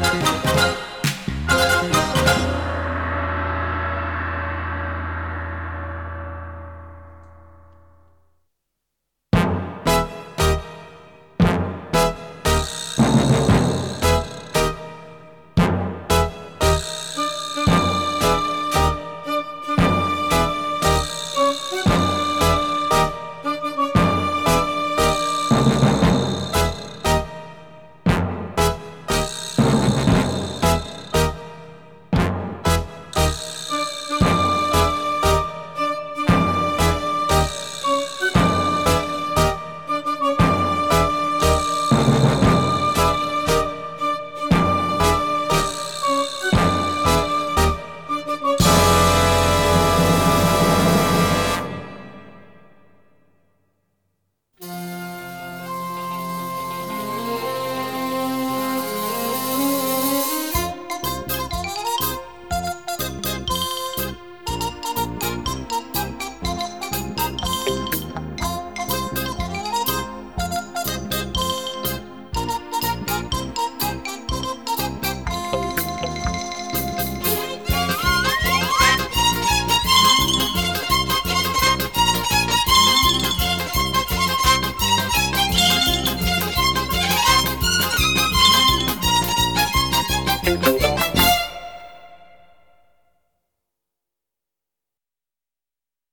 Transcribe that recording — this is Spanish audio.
Suerte.